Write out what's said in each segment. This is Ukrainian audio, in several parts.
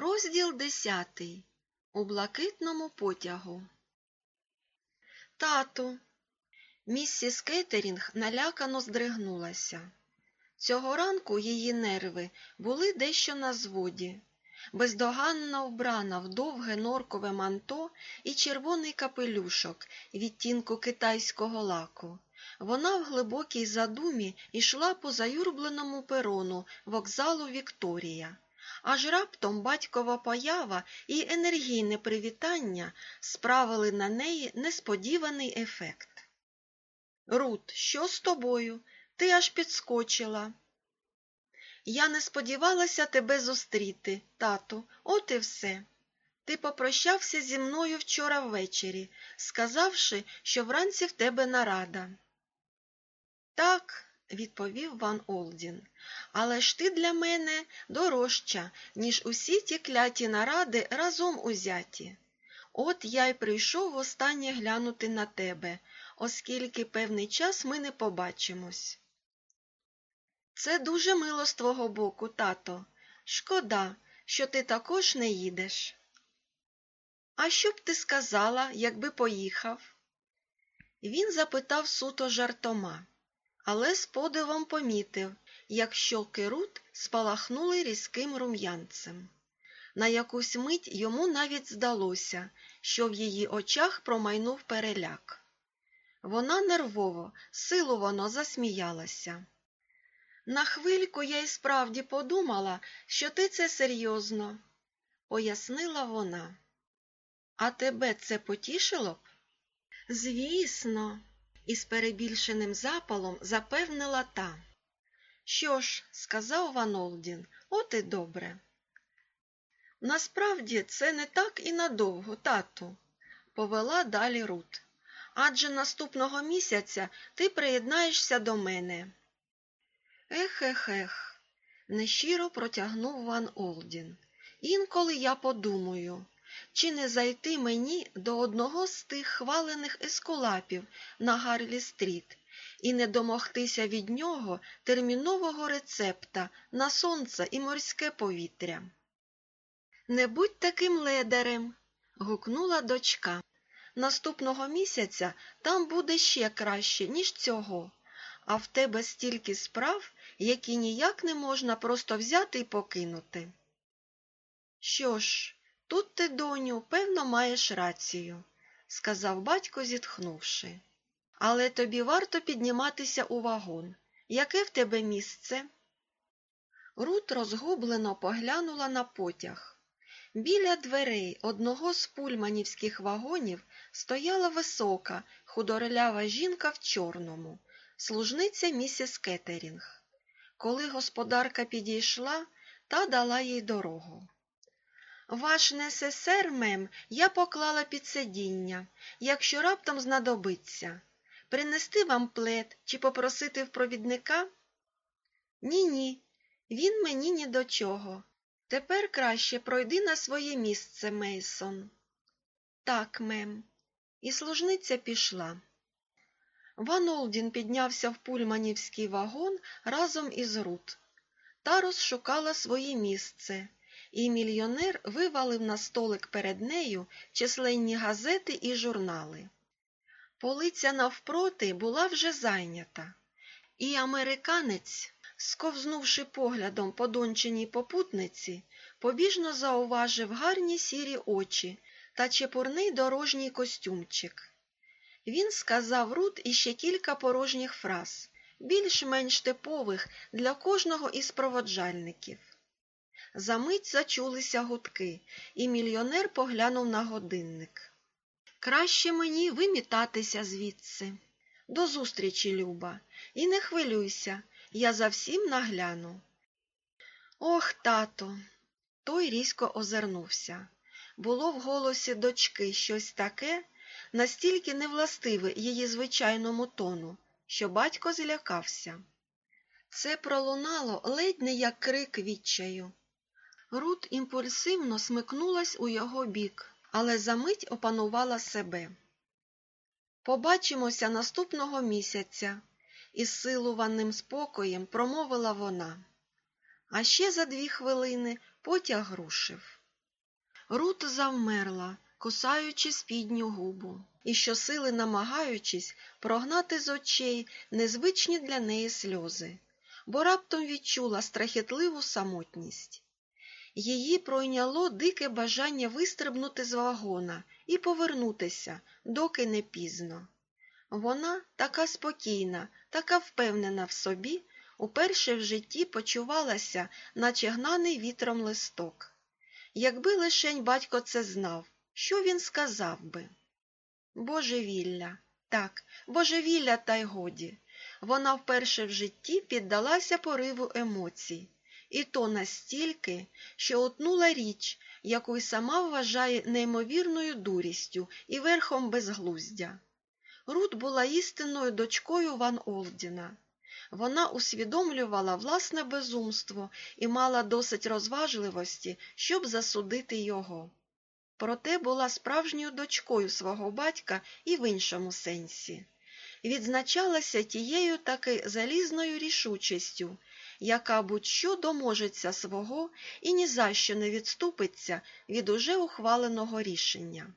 Розділ десятий. У блакитному потягу. Тату. Міссіс Кеттерінг налякано здригнулася. Цього ранку її нерви були дещо на зводі. Бездоганно вбрана в довге норкове манто і червоний капелюшок відтінку китайського лаку. Вона в глибокій задумі йшла по заюрбленому перону вокзалу Вікторія. Аж раптом батькова поява і енергійне привітання справили на неї несподіваний ефект. Рут, що з тобою? Ти аж підскочила. Я не сподівалася тебе зустріти, тату, от і все. Ти попрощався зі мною вчора ввечері, сказавши, що вранці в тебе нарада. Так, відповів Ван Олдін, але ж ти для мене дорожча, ніж усі ті кляті наради разом узяті. От я й прийшов востаннє глянути на тебе, оскільки певний час ми не побачимось. Це дуже мило з твого боку, тато. Шкода, що ти також не їдеш. А що б ти сказала, якби поїхав? Він запитав суто жартома, але з подивом помітив, як щоки Рут спалахнули різким рум'янцем. На якусь мить йому навіть здалося, що в її очах промайнув переляк. Вона нервово, силовано засміялася. На хвильку я й справді подумала, що ти це серйозно, пояснила вона. А тебе це потішило б? Звісно, із перебільшеним запалом запевнила та. Що ж, сказав Ван Олдін, от і добре. Насправді це не так і надовго, тату, повела далі Рут. Адже наступного місяця ти приєднаєшся до мене. Ех, ех, ех, нещиро протягнув Ван Олдін. Інколи я подумаю, чи не зайти мені до одного з тих хвалених ескулапів на Гарлі стріт і не домогтися від нього термінового рецепта на сонце і морське повітря. Не будь таким ледарем, гукнула дочка. Наступного місяця там буде ще краще, ніж цього, а в тебе стільки справ, які ніяк не можна просто взяти і покинути. Що ж, тут ти, доню, певно, маєш рацію, сказав батько, зітхнувши. Але тобі варто підніматися у вагон. Яке в тебе місце? Рут розгублено поглянула на потяг. Біля дверей одного з пульманівських вагонів стояла висока, худорлява жінка в чорному, служниця місіс Кеттерінг. Коли господарка підійшла, та дала їй дорогу. Ваш несесер, мем, я поклала під сидіння, якщо раптом знадобиться. Принести вам плед чи попросити в провідника? Ні, ні, він мені ні до чого. Тепер краще пройди на своє місце, Мейсон. Так, мем. І служниця пішла. Ван Олдін піднявся в пульманівський вагон разом із Рут. Та розшукала своє місце, і мільйонер вивалив на столик перед нею численні газети і журнали. Полиця навпроти була вже зайнята, і американець, сковзнувши поглядом по дончиній попутниці, побіжно зауважив гарні сірі очі та чепурний дорожній костюмчик. Він сказав Рут іще кілька порожніх фраз, більш-менш типових для кожного із проводжальників. Замить зачулися гудки, і мільйонер поглянув на годинник. Краще мені вимітатися звідси. До зустрічі, Люба, і не хвилюйся, я за всім нагляну. Ох, тато. Той різко озирнувся. Було в голосі дочки щось таке, настільки невластиве її звичайному тону, що батько злякався. Це пролунало ледь не як крик відчаю. Рут імпульсивно смикнулась у його бік, але за мить опанувала себе. Побачимося наступного місяця, із силуваним спокоєм промовила вона. А ще за дві хвилини потяг рушив. Рут завмерла, кусаючи спідню губу, і щосили намагаючись прогнати з очей незвичні для неї сльози, бо раптом відчула страхітливу самотність. Її пройняло дике бажання вистрибнути з вагона і повернутися, доки не пізно. Вона, така спокійна, така впевнена в собі, уперше в житті почувалася, наче гнаний вітром листок. Якби лишень батько це знав, що він сказав би? Божевілля, так, божевілля, та й годі. Вона вперше в житті піддалася пориву емоцій, і то настільки, що отнула річ, яку й сама вважає неймовірною дурістю і верхом безглуздя. Рут була істинною дочкою Ван Олдіна. Вона усвідомлювала власне безумство і мала досить розважливості, щоб засудити його. Проте була справжньою дочкою свого батька і в іншому сенсі. Відзначалася тією таки залізною рішучістю, яка будь-що доможеться свого і ні за що не відступиться від уже ухваленого рішення.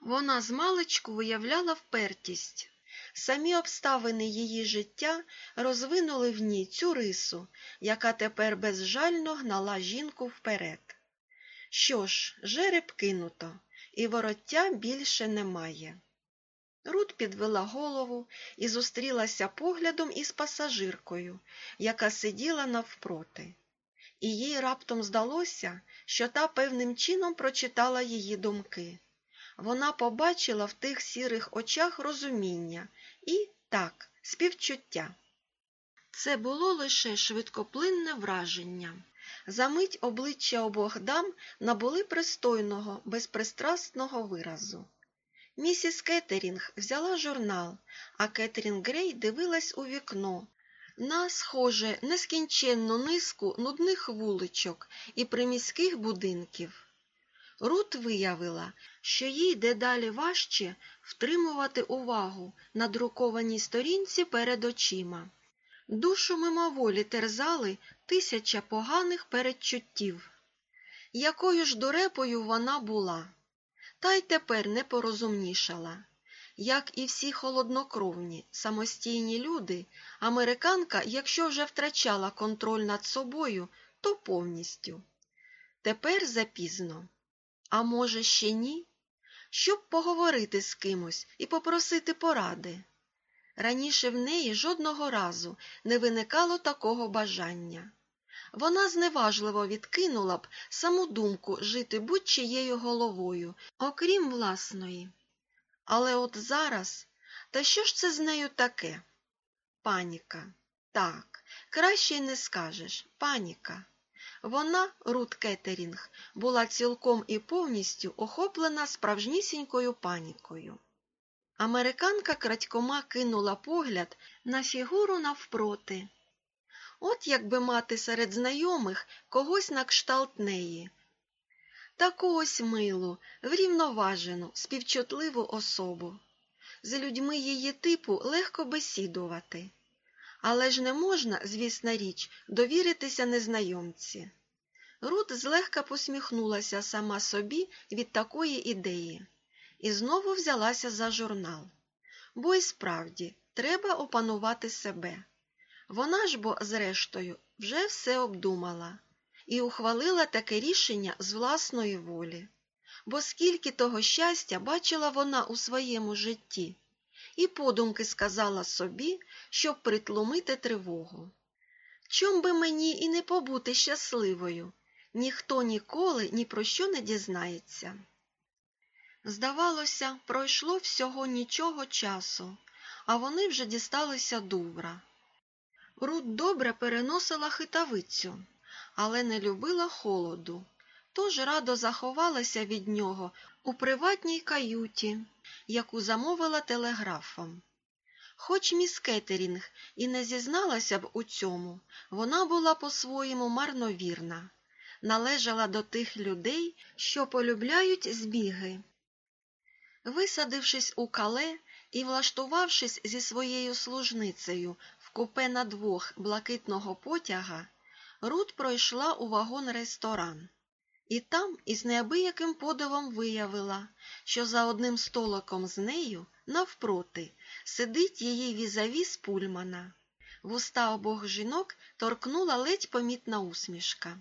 Вона змалечку виявляла впертість. Самі обставини її життя розвинули в ній цю рису, яка тепер безжально гнала жінку вперед. Що ж, жереб кинуто, і вороття більше немає. Рут підвела голову і зустрілася поглядом із пасажиркою, яка сиділа навпроти. І їй раптом здалося, що та певним чином прочитала її думки. Вона побачила в тих сірих очах розуміння і, так, співчуття. Це було лише швидкоплинне враження. Замить обличчя обох дам набули пристойного, безпристрастного виразу. Місіс Кеттерінг взяла журнал, а Кеттерінг Грей дивилась у вікно на, схоже, нескінченну низку нудних вуличок і приміських будинків. Рут виявила, що їй дедалі важче втримувати увагу на друкованій сторінці перед очима. Душу мимоволі терзали тисяча поганих передчуттів. Якою ж дурепою вона була, та й тепер не порозумнішала. Як і всі холоднокровні, самостійні люди, американка, якщо вже втрачала контроль над собою, то повністю. Тепер запізно. А може, ще ні? Щоб поговорити з кимось і попросити поради. Раніше в неї жодного разу не виникало такого бажання. Вона зневажливо відкинула б саму думку жити будь-чиєю головою, окрім власної. Але от зараз, та що ж це з нею таке? Паніка. Так, краще й не скажеш. Паніка. Вона, Рут Кеттерінг, була цілком і повністю охоплена справжнісінькою панікою. Американка крадькома кинула погляд на фігуру навпроти. От якби мати серед знайомих когось на кшталт неї. Таку ось милу, врівноважену, співчутливу особу. З людьми її типу легко бесідувати. Але ж не можна, звісна річ, довіритися незнайомці. Рут злегка посміхнулася сама собі від такої ідеї і знову взялася за журнал. Бо й справді треба опанувати себе. Вона ж бо, зрештою, вже все обдумала і ухвалила таке рішення з власної волі. Бо скільки того щастя бачила вона у своєму житті, і подумки сказала собі, щоб притлумити тривогу. Чом би мені і не побути щасливою, ніхто ніколи ні про що не дізнається. Здавалося, пройшло всього нічого часу, а вони вже дісталися дувра. Рут добре переносила хитавицю, але не любила холоду, тож радо заховалася від нього у приватній каюті, яку замовила телеграфом. Хоч міс Кеттерінг і не зізналася б у цьому, вона була по-своєму марновірна, належала до тих людей, що полюбляють збіги. Висадившись у кале і влаштувавшись зі своєю служницею купе на двох блакитного потяга, Рут пройшла у вагон-ресторан. І там із неабияким подивом виявила, що за одним столиком з нею, навпроти, сидить її візаві з пульмана. Вуста обох жінок торкнула ледь помітна усмішка.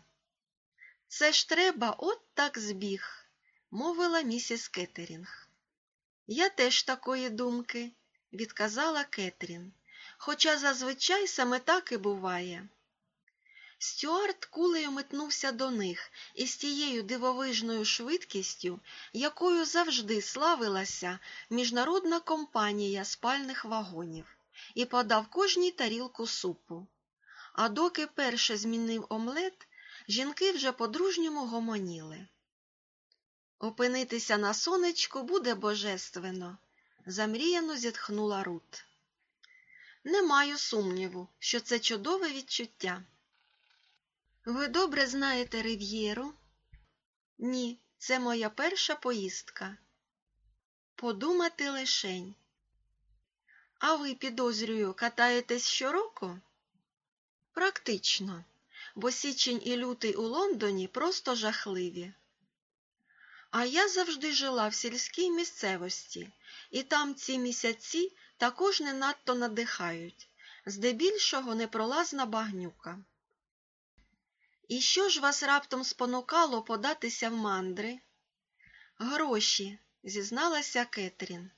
Це ж треба от так збіг, мовила місіс Кеттерінг. Я теж такої думки, відказала Кетрін, хоча зазвичай саме так і буває. Стюарт кулею метнувся до них із тією дивовижною швидкістю, якою завжди славилася міжнародна компанія спальних вагонів, і подав кожній тарілку супу. А доки перше змінив омлет, жінки вже по-дружньому гомоніли. Опинитися на сонечку буде божественно, замріяно зітхнула Рут. Не маю сумніву, що це чудове відчуття. Ви добре знаєте Рив'єру? Ні, це моя перша поїздка. Подумати лишень. А ви, підозрюю, катаєтесь щороку? Практично, бо січень і лютий у Лондоні просто жахливі. А я завжди жила в сільській місцевості, і там ці місяці також не надто надихають, здебільшого непролазна багнюка. І що ж вас раптом спонукало податися в мандри? Гроші, зізналася Кетрін.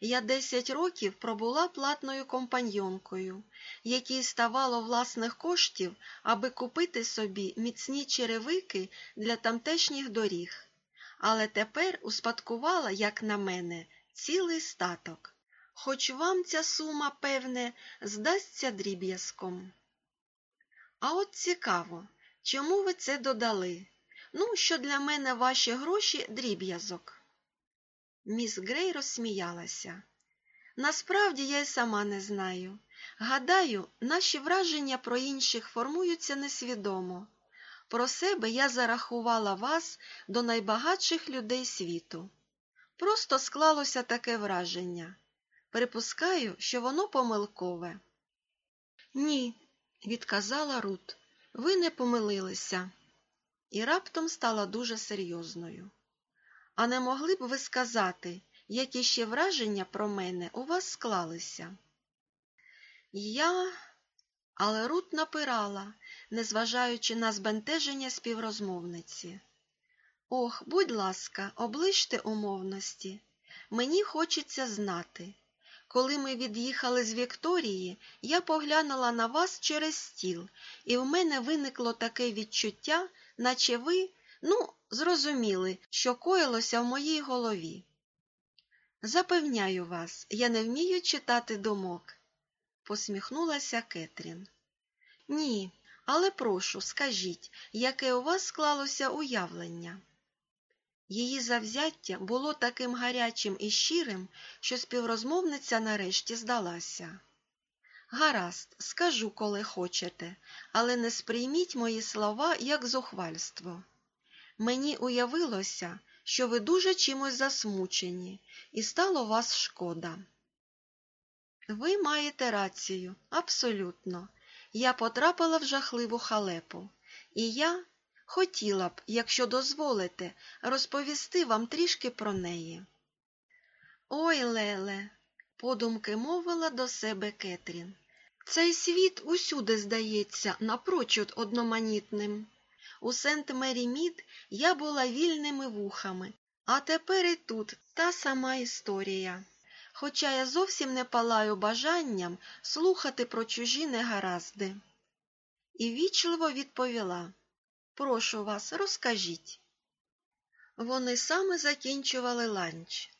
Я десять років пробула платною компаньонкою, якій ставало власних коштів, аби купити собі міцні черевики для тамтешніх доріг, але тепер успадкувала, як на мене, цілий статок. Хоч вам ця сума, певне, здасться дріб'язком. А от цікаво, чому ви це додали? Ну, що для мене ваші гроші дріб'язок. Міс Грей розсміялася. Насправді я й сама не знаю. Гадаю, наші враження про інших формуються несвідомо. Про себе я зарахувала вас до найбагатших людей світу. Просто склалося таке враження. Припускаю, що воно помилкове. Ні, відказала Рут, ви не помилилися. І раптом стала дуже серйозною. А не могли б ви сказати, які ще враження про мене у вас склалися? Я, але Рут напирала, незважаючи на збентеження співрозмовниці. Ох, будь ласка, оближте умовності. Мені хочеться знати. Коли ми від'їхали з Вікторії, я поглянула на вас через стіл, і в мене виникло таке відчуття, наче ви, ну, зрозуміли, що коїлося в моїй голові. Запевняю вас, я не вмію читати думок, посміхнулася Кетрін. Ні, але прошу, скажіть, яке у вас склалося уявлення? Її завзяття було таким гарячим і щирим, що співрозмовниця нарешті здалася. Гаразд, скажу, коли хочете, але не сприйміть мої слова як зухвальство. Мені уявилося, що ви дуже чимось засмучені, і стало вас шкода. Ви маєте рацію, абсолютно. Я потрапила в жахливу халепу, і я хотіла б, якщо дозволите, розповісти вам трішки про неї. Ой, Леле, подумки мовила до себе Кетрін. Цей світ усюди здається напрочуд одноманітним. У Сент Мері Мід я була вільними вухами, а тепер і тут та сама історія. Хоча я зовсім не палаю бажанням слухати про чужі негаразди. І вічливо відповіла Прошу вас, розкажіть. Вони саме закінчували ланч.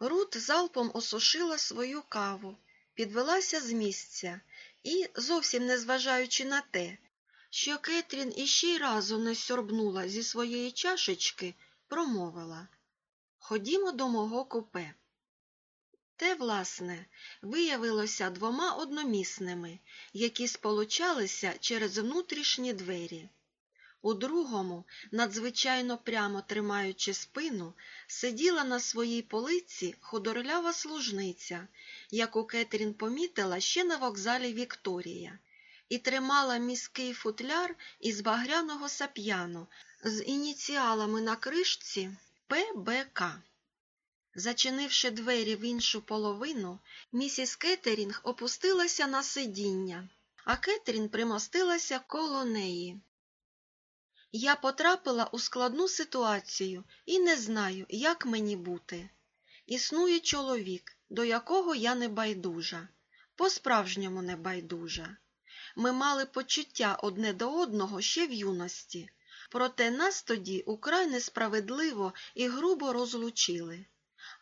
Рут залпом осушила свою каву, підвелася з місця і, зовсім не зважаючи на те, що Кетрін іще й разу не сьорбнула зі своєї чашечки, промовила Ходімо до мого купе. Те, власне, виявилося двома одномісними, які сполучалися через внутрішні двері. У другому, надзвичайно прямо тримаючи спину, сиділа на своїй полиці худорлява служниця, яку Кетрін помітила ще на вокзалі Вікторія. і тримала міський футляр із багряного сап'яну з ініціалами на кришці ПБК. Зачинивши двері в іншу половину, місіс Кеттерінг опустилася на сидіння, а Кетрін примостилася коло неї. Я потрапила у складну ситуацію і не знаю, як мені бути. Існує чоловік, до якого я не байдужа, по-справжньому не байдужа. Ми мали почуття одне до одного ще в юності, проте нас тоді украй несправедливо і грубо розлучили.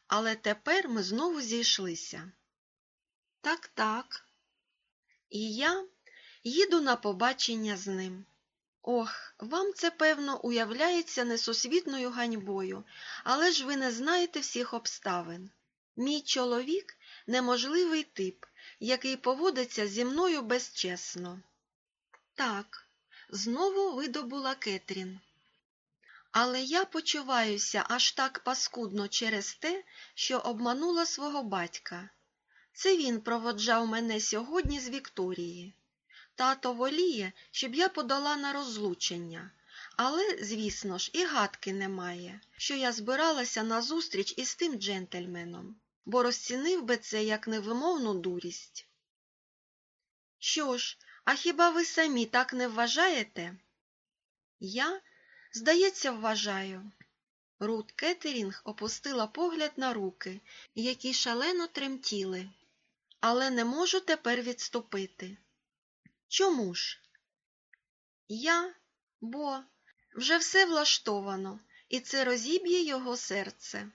Але тепер ми знову зійшлися. Так, так. І я їду на побачення з ним. Ох, вам це, певно, уявляється несусвітною ганьбою, але ж ви не знаєте всіх обставин. Мій чоловік неможливий тип, який поводиться зі мною безчесно. Так, знову видобула Кетрін. Але я почуваюся аж так паскудно через те, що обманула свого батька. Це він проводжав мене сьогодні з Вікторії. Тато воліє, щоб я подала на розлучення, але, звісно ж, і гадки немає, що я збиралася на зустріч із тим джентльменом, бо розцінив би це як невимовну дурість. Що ж, а хіба ви самі так не вважаєте? Я, здається, вважаю. Рут Кеттерінг опустила погляд на руки, які шалено тремтіли, але не можу тепер відступити. Чому ж? Я, бо вже все влаштовано, і це розіб'є його серце.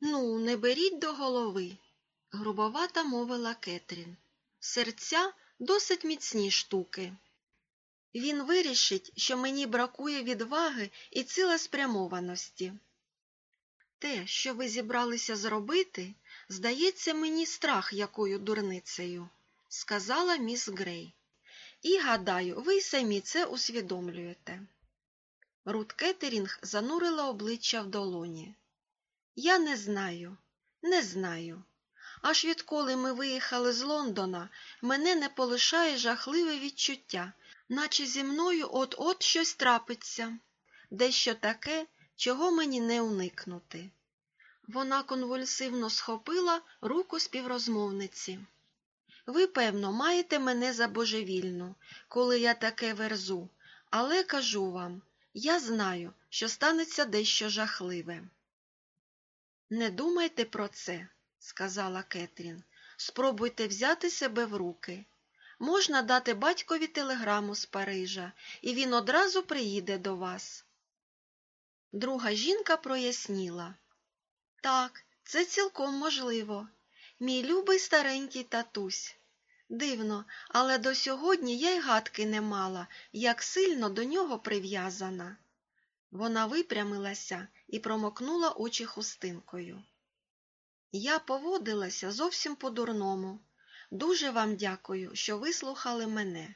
Ну, не беріть до голови, грубовата мовила Кетрін. Серця досить міцні штуки. Він вирішить, що мені бракує відваги і цілеспрямованості. Те, що ви зібралися зробити, здається мені страх якою дурницею, сказала міс Грей. І, гадаю, ви й самі це усвідомлюєте. Рут Кеттерінг занурила обличчя в долоні. Я не знаю, не знаю. Аж відколи ми виїхали з Лондона, мене не полишає жахливе відчуття, наче зі мною от-от щось трапиться, дещо таке, чого мені не уникнути. Вона конвульсивно схопила руку співрозмовниці. Ви, певно, маєте мене за божевільну, коли я таке верзу, але кажу вам, я знаю, що станеться дещо жахливе. Не думайте про це, сказала Кетрін. Спробуйте взяти себе в руки. Можна дати батькові телеграму з Парижа, і він одразу приїде до вас. Друга жінка проясніла. Так, це цілком можливо. Мій любий старенький татусь. Дивно, але до сьогодні я й гадки не мала, як сильно до нього прив'язана. Вона випрямилася і промокнула очі хустинкою. Я поводилася зовсім по-дурному. Дуже вам дякую, що вислухали мене.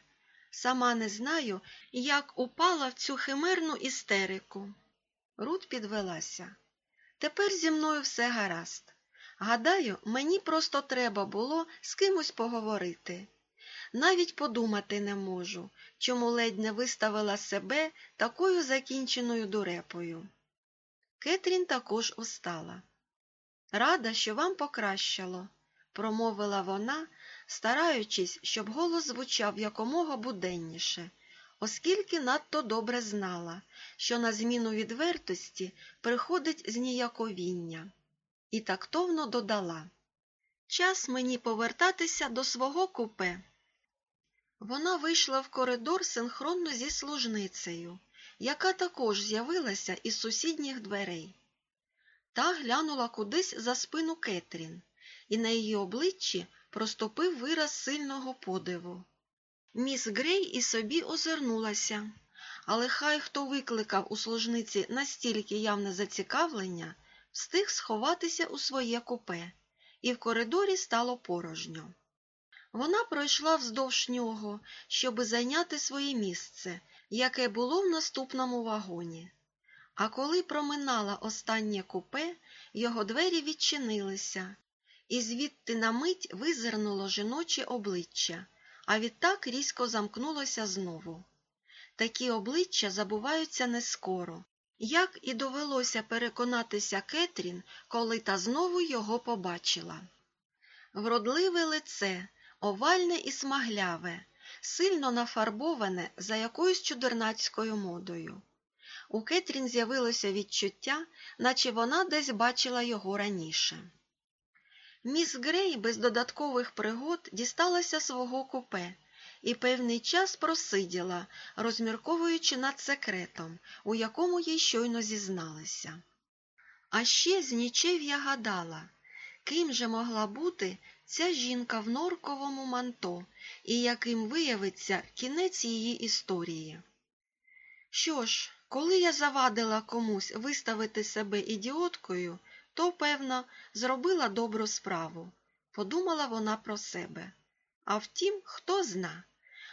Сама не знаю, як упала в цю химерну істерику. Рут підвелася. Тепер зі мною все гаразд. Гадаю, мені просто треба було з кимось поговорити. Навіть подумати не можу, чому ледь не виставила себе такою закінченою дурепою. Кетрін також устала. Рада, що вам покращало, промовила вона, стараючись, щоб голос звучав якомога буденніше, оскільки надто добре знала, що на зміну відвертості приходить зніяковіння, і тактовно додала Час мені повертатися до свого купе. Вона вийшла в коридор синхронно зі служницею, яка також з'явилася із сусідніх дверей. Та глянула кудись за спину Кетрін, і на її обличчі проступив вираз сильного подиву. Міс Грей і собі озирнулася, але хай хто викликав у служниці настільки явне зацікавлення, встиг сховатися у своє купе, і в коридорі стало порожньо. Вона пройшла вздовж нього, щоби зайняти своє місце, яке було в наступному вагоні. А коли проминала останнє купе, його двері відчинилися, і звідти на мить визирнуло жіноче обличчя, а відтак різко замкнулося знову. Такі обличчя забуваються не скоро, як і довелося переконатися Кетрін, коли та знову його побачила. Вродливе лице, овальне і смагляве, сильно нафарбоване за якоюсь чудернацькою модою. У Кетрін з'явилося відчуття, наче вона десь бачила його раніше. Міс Грей без додаткових пригод дісталася свого купе і певний час просиділа, розмірковуючи над секретом, у якому їй щойно зізналися. А ще з нічев'я гадала, ким же могла бути ця жінка в норковому манто і яким виявиться кінець її історії. Що ж, коли я завадила комусь виставити себе ідіоткою, то, певно, зробила добру справу, подумала вона про себе. А втім, хто зна.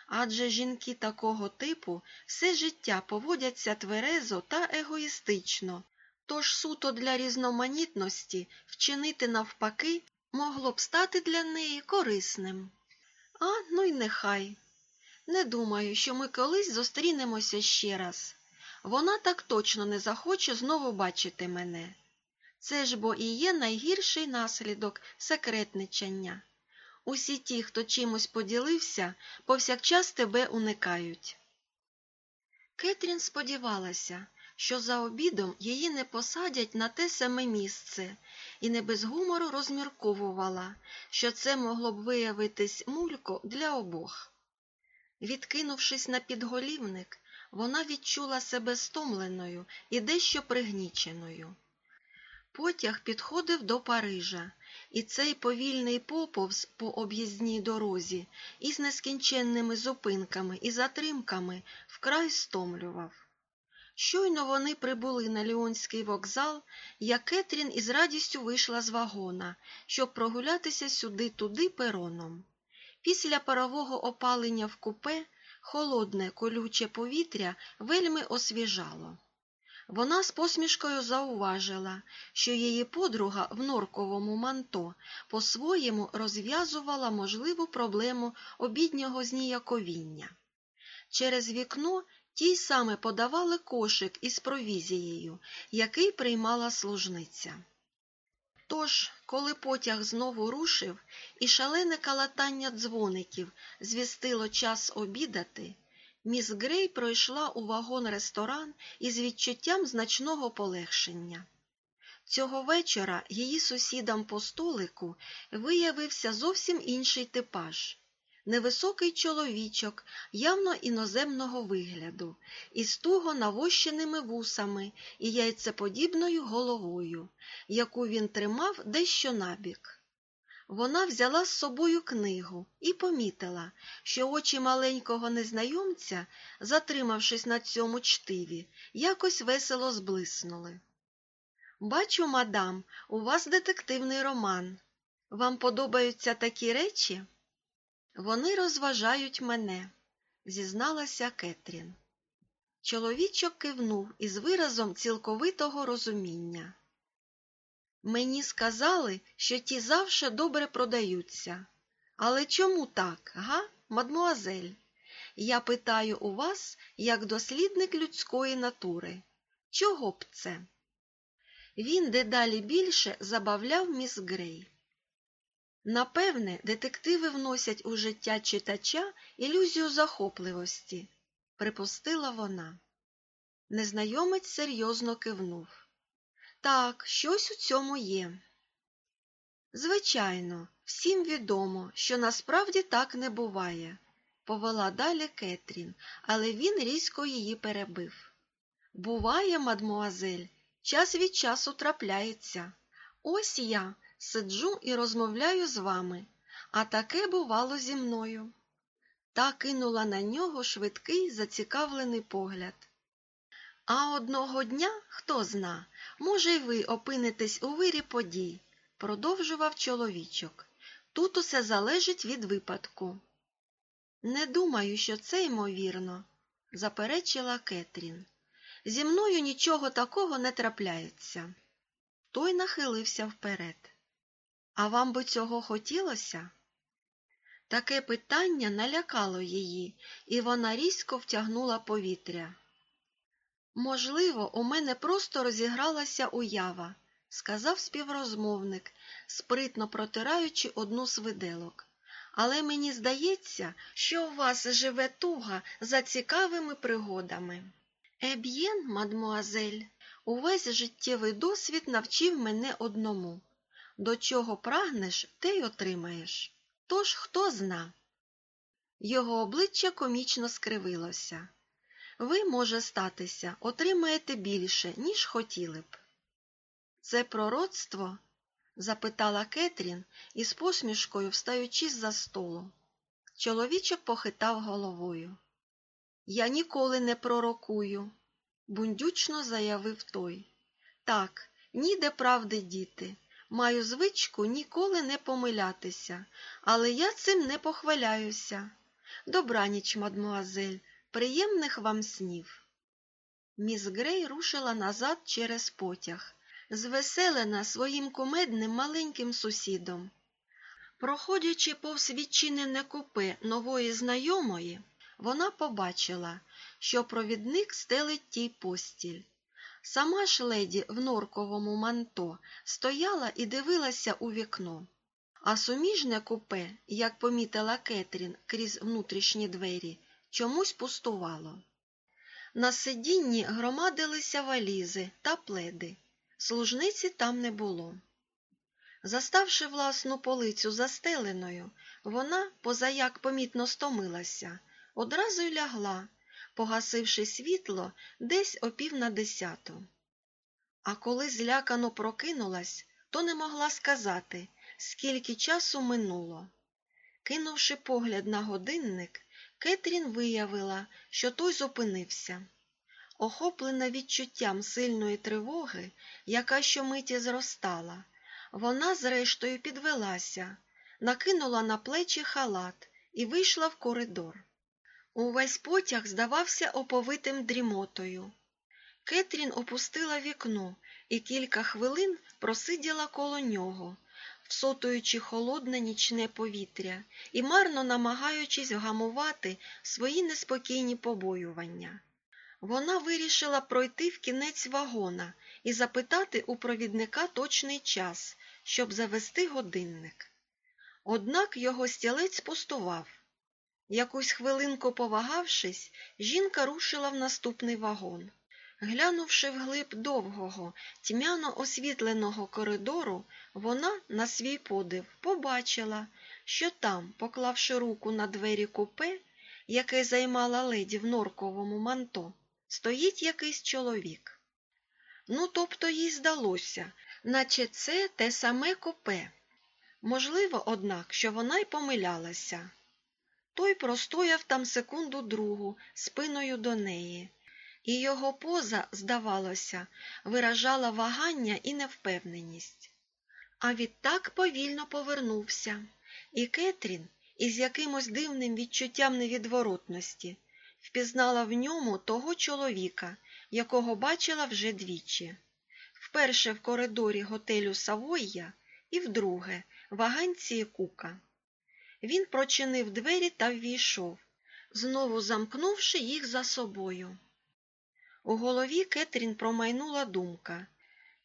Адже жінки такого типу все життя поводяться тверезо та егоїстично, тож суто для різноманітності вчинити навпаки могло б стати для неї корисним. А ну й нехай. Не думаю, що ми колись зустрінемося ще раз. Вона так точно не захоче знову бачити мене. Це ж бо і є найгірший наслідок секретничання. Усі ті, хто чимось поділився, повсякчас тебе уникають. Кетрін сподівалася, що за обідом її не посадять на те саме місце, і не без гумору розмірковувала, що це могло б виявитись мулько для обох. Відкинувшись на підголівник, вона відчула себе стомленою і дещо пригніченою. Потяг підходив до Парижа, і цей повільний поповз по об'їзній дорозі із нескінченними зупинками і затримками вкрай стомлював. Щойно вони прибули на Ліонський вокзал, як Кетрін із радістю вийшла з вагона, щоб прогулятися сюди-туди пероном. Після парового опалення в купе холодне колюче повітря вельми освіжало. Вона з посмішкою зауважила, що її подруга в норковому манто по-своєму розв'язувала можливу проблему обіднього зніяковіння. Через вікно тій саме подавали кошик із провізією, який приймала служниця. Тож, коли потяг знову рушив і шалене калатання дзвоників звістило час обідати, міс Грей пройшла у вагон-ресторан із відчуттям значного полегшення. Цього вечора її сусідам по столику виявився зовсім інший типаж. Невисокий чоловічок, явно іноземного вигляду, із туго навощеними вусами і яйцеподібною головою, яку він тримав дещо набік. Вона взяла з собою книгу і помітила, що очі маленького незнайомця, затримавшись на цьому чтиві, якось весело зблиснули. Бачу, мадам, у вас детективний роман. Вам подобаються такі речі? Вони розважають мене, зізналася Кетрін. Чоловічок кивнув із виразом цілковитого розуміння. Мені сказали, що ті завше добре продаються. Але чому так, га, мадмуазель? Я питаю у вас, як дослідник людської натури. Чого б це? Він дедалі більше забавляв міс Грей. Напевне, детективи вносять у життя читача ілюзію захопливості, припустила вона. Незнайомець серйозно кивнув. Так, щось у цьому є. Звичайно, всім відомо, що насправді так не буває, повела далі Кетрін, але він різко її перебив. Буває, мадмуазель, час від часу трапляється. Ось я сиджу і розмовляю з вами, а таке бувало зі мною. Та кинула на нього швидкий зацікавлений погляд. А одного дня, хто зна, може, й ви опинитесь у вирі подій, продовжував чоловічок. Тут усе залежить від випадку. Не думаю, що це ймовірно, заперечила Кетрін. Зі мною нічого такого не трапляється. Той нахилився вперед. А вам би цього хотілося? Таке питання налякало її, і вона різко втягнула повітря. Можливо, у мене просто розігралася уява, сказав співрозмовник, спритно протираючи одну з виделок. Але мені здається, що у вас живе туга за цікавими пригодами. Еб'єн, мадмуазель, увесь життєвий досвід навчив мене одному. До чого прагнеш, те й отримаєш. Тож хто зна. Його обличчя комічно скривилося. Ви, може статися, отримаєте більше, ніж хотіли б. Це пророцтво? запитала Кетрін із посмішкою встаючи з-за столу. Чоловічок похитав головою. Я ніколи не пророкую, бундючно заявив той. Так, ніде правди діти. Маю звичку ніколи не помилятися, але я цим не похваляюся. Добраніч, мадмуазель, приємних вам снів. Міс Грей рушила назад через потяг, звеселена своїм кумедним маленьким сусідом. Проходячи повз відчинене купе нової знайомої, вона побачила, що провідник стелить тій постіль. Сама ж леді в норковому манто стояла і дивилася у вікно, а суміжне купе, як помітила Кетрін крізь внутрішні двері, чомусь пустувало. На сидінні громадилися валізи та пледи, служниці там не було. Заставши власну полицю застеленою, вона, позаяк помітно стомилася, одразу й лягла, погасивши світло десь о пів на десяту. А коли злякано прокинулась, то не могла сказати, скільки часу минуло. Кинувши погляд на годинник, Кетрін виявила, що той зупинився. Охоплена відчуттям сильної тривоги, яка щомиті зростала, вона зрештою підвелася, накинула на плечі халат і вийшла в коридор. Увесь потяг здавався оповитим дрімотою. Кетрін опустила вікно і кілька хвилин просиділа коло нього, всотуючи холодне нічне повітря і марно намагаючись вгамувати свої неспокійні побоювання. Вона вирішила пройти в кінець вагона і запитати у провідника точний час, щоб завести годинник. Однак його стілець пустував. Якусь хвилинку повагавшись, жінка рушила в наступний вагон. Глянувши вглиб довгого, тьмяно освітленого коридору, вона, на свій подив, побачила, що там, поклавши руку на двері купе, яке займала леді в норковому манто, стоїть якийсь чоловік. Ну, тобто їй здалося, наче це те саме купе. Можливо, однак, що вона й помилялася. Той простояв там секунду другу спиною до неї, і його поза, здавалося, виражала вагання і невпевненість. А відтак повільно повернувся, і Кетрін, із якимось дивним відчуттям невідворотності, впізнала в ньому того чоловіка, якого бачила вже двічі. Вперше в коридорі готелю Савойя і вдруге в аганції Кука. Він прочинив двері та ввійшов, знову замкнувши їх за собою. У голові Кетрін промайнула думка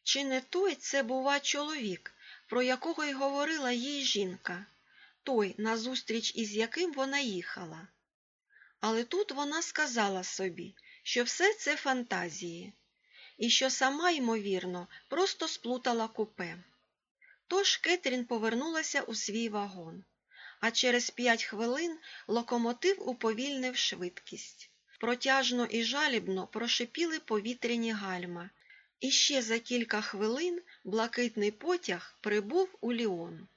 чи не той це, бува, чоловік, про якого й говорила їй жінка, той, назустріч із яким вона їхала. Але тут вона сказала собі, що все це фантазії, і що сама, ймовірно, просто сплутала купе. Тож Кетрін повернулася у свій вагон а через п'ять хвилин локомотив уповільнив швидкість. Протяжно і жалібно прошипіли повітряні гальма, і ще за кілька хвилин блакитний потяг прибув у Ліон.